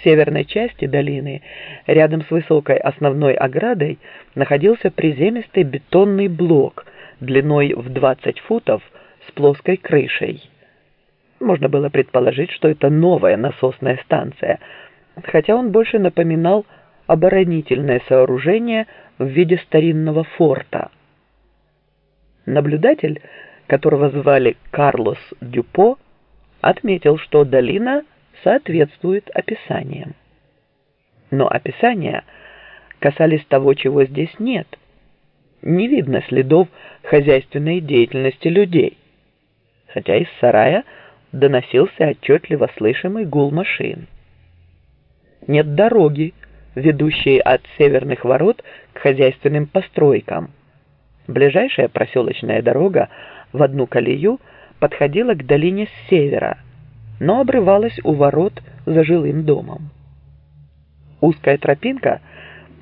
В северной части долины, рядом с высокой основной оградой, находился приземистый бетонный блок длиной в 20 футов с плоской крышей. Можно было предположить, что это новая насосная станция, хотя он больше напоминал оборонительное сооружение в виде старинного форта. Наблюдатель, которого звали Карлос Дюпо, отметил, что долина соответствует описаниям. Но описания касались того, чего здесь нет. Не видно следов хозяйственной деятельности людей, хотя из сарая доносился отчетливо слышимый гул машин. Нет дороги, ведущей от северных ворот к хозяйственным постройкам. Ближайшая проселочная дорога в одну колею подходила к долине с севера, но обрывалась у ворот за жилым домом. Узкая тропинка,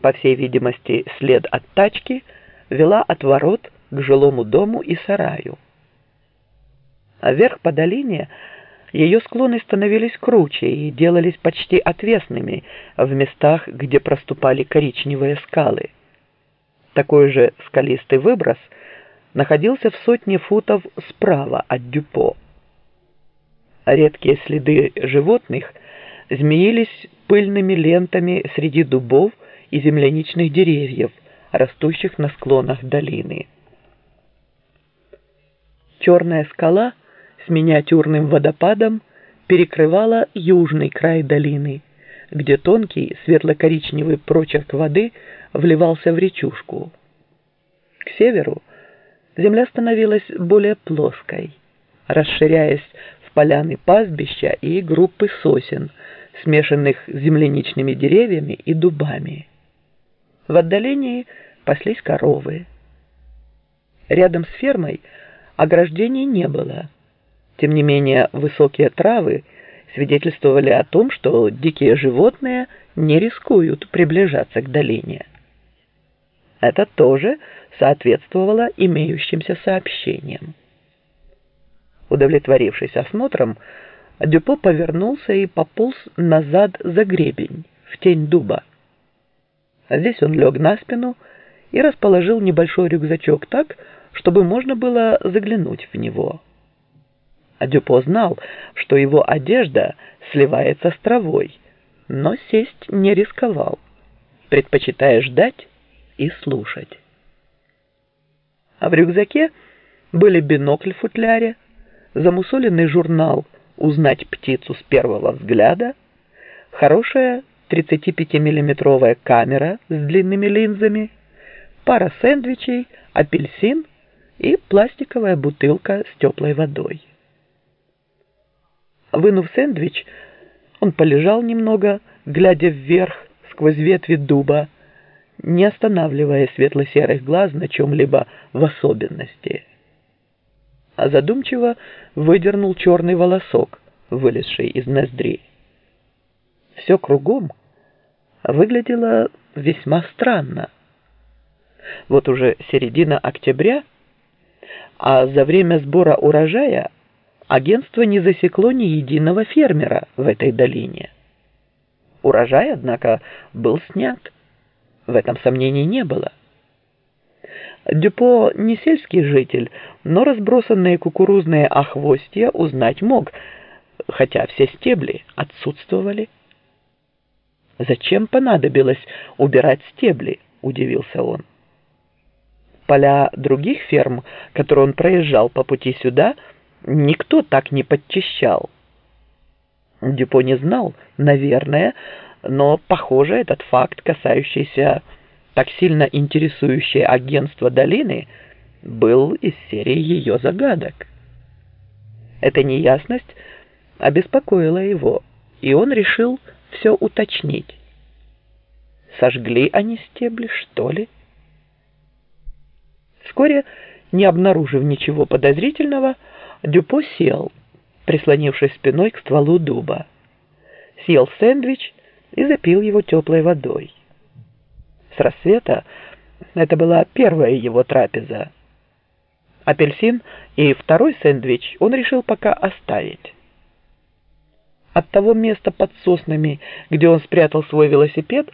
по всей видимости след от тачки, вела от ворот к жилому дому и сараю. А вверх по долине ее склоны становились круче и делались почти отвесными в местах, где проступали коричневые скалы. Такой же скалистый выброс находился в сотне футов справа от Дюпо. Редкие следы животных змеились пыльными лентами среди дубов и земляничных деревьев, растущих на склонах долины. Черная скала — с миниатюрным водопадом перекрывала южный край долины, где тонкий светло-коричневый прочерк воды вливался в речушку. К северу земля становилась более плоской, расширяясь поляны пастбища и группы сосен, смешанных с земляничными деревьями и дубами. В отдалении паслись коровы. Рядом с фермой ограждений не было. Тем не менее, высокие травы свидетельствовали о том, что дикие животные не рискуют приближаться к долине. Это тоже соответствовало имеющимся сообщениям. Удовлетворившись осмотром, Дюпо повернулся и пополз назад за гребень, в тень дуба. Здесь он лег на спину и расположил небольшой рюкзачок так, чтобы можно было заглянуть в него. Дюпо знал, что его одежда сливается с травой, но сесть не рисковал, предпочитая ждать и слушать. А в рюкзаке были бинокль в футляре, замусоленный журнал «Узнать птицу с первого взгляда», хорошая 35-миллиметровая камера с длинными линзами, пара сэндвичей, апельсин и пластиковая бутылка с теплой водой. Вынув сэндвич, он полежал немного, глядя вверх сквозь ветви дуба, не останавливая светло-серых глаз на чем-либо в особенности. А задумчиво выдернул черный волосок, вылезший из ноздри. Все кругом выглядело весьма странно. Вот уже середина октября, а за время сбора урожая агентство не засекло ни единого фермера в этой долине. Урожай, однако, был снят. В этом сомнений не было. Дюпо не сельский житель, но разбросанные кукурузные охвостья узнать мог, хотя все стебли отсутствовали. «Зачем понадобилось убирать стебли?» – удивился он. Поля других ферм, которые он проезжал по пути сюда – Никто так не подчищал. Дюпо не знал, наверное, но, похоже, этот факт, касающийся так сильно интересующее агентство долины, был из серии ее загадок. Эта неясность обеспокоила его, и он решил все уточнить. Сожгли они стебли, что ли? Вскоре, не обнаружив ничего подозрительного, Дюпо сел, прислонившись спиной к стволу дуба. Съел сэндвич и запил его теплой водой. С рассвета это была первая его трапеза. Апельсин и второй сэндвич он решил пока оставить. От того места под соснами, где он спрятал свой велосипед,